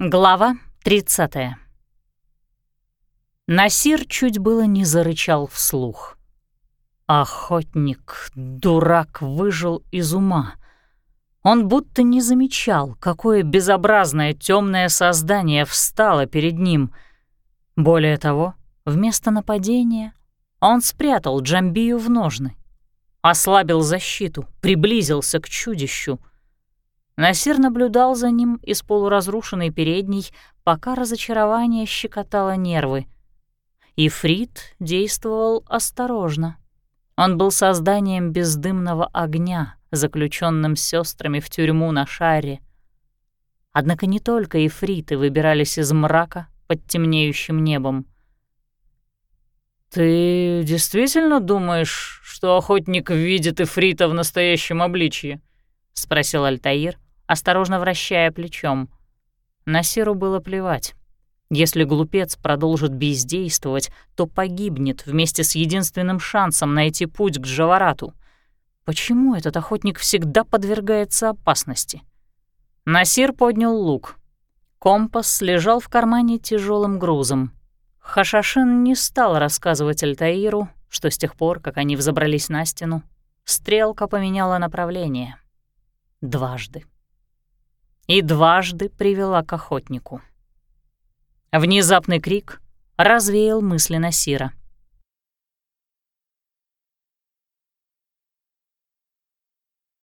Глава 30. Насир чуть было не зарычал вслух. Охотник, дурак, выжил из ума. Он будто не замечал, какое безобразное темное создание встало перед ним. Более того, вместо нападения он спрятал Джамбию в ножны, ослабил защиту, приблизился к чудищу — Насир наблюдал за ним из полуразрушенной передней, пока разочарование щекотало нервы. Ифрит действовал осторожно. Он был созданием бездымного огня, заключенным сестрами в тюрьму на шаре. Однако не только ифриты выбирались из мрака под темнеющим небом. «Ты действительно думаешь, что охотник видит ифрита в настоящем обличье?» — спросил Альтаир, осторожно вращая плечом. Насиру было плевать. Если глупец продолжит бездействовать, то погибнет вместе с единственным шансом найти путь к Джаварату. Почему этот охотник всегда подвергается опасности? Насир поднял лук. Компас лежал в кармане тяжелым грузом. Хашашин не стал рассказывать Альтаиру, что с тех пор, как они взобрались на стену, стрелка поменяла направление. Дважды и дважды привела к охотнику. Внезапный крик развеял мысли Насира.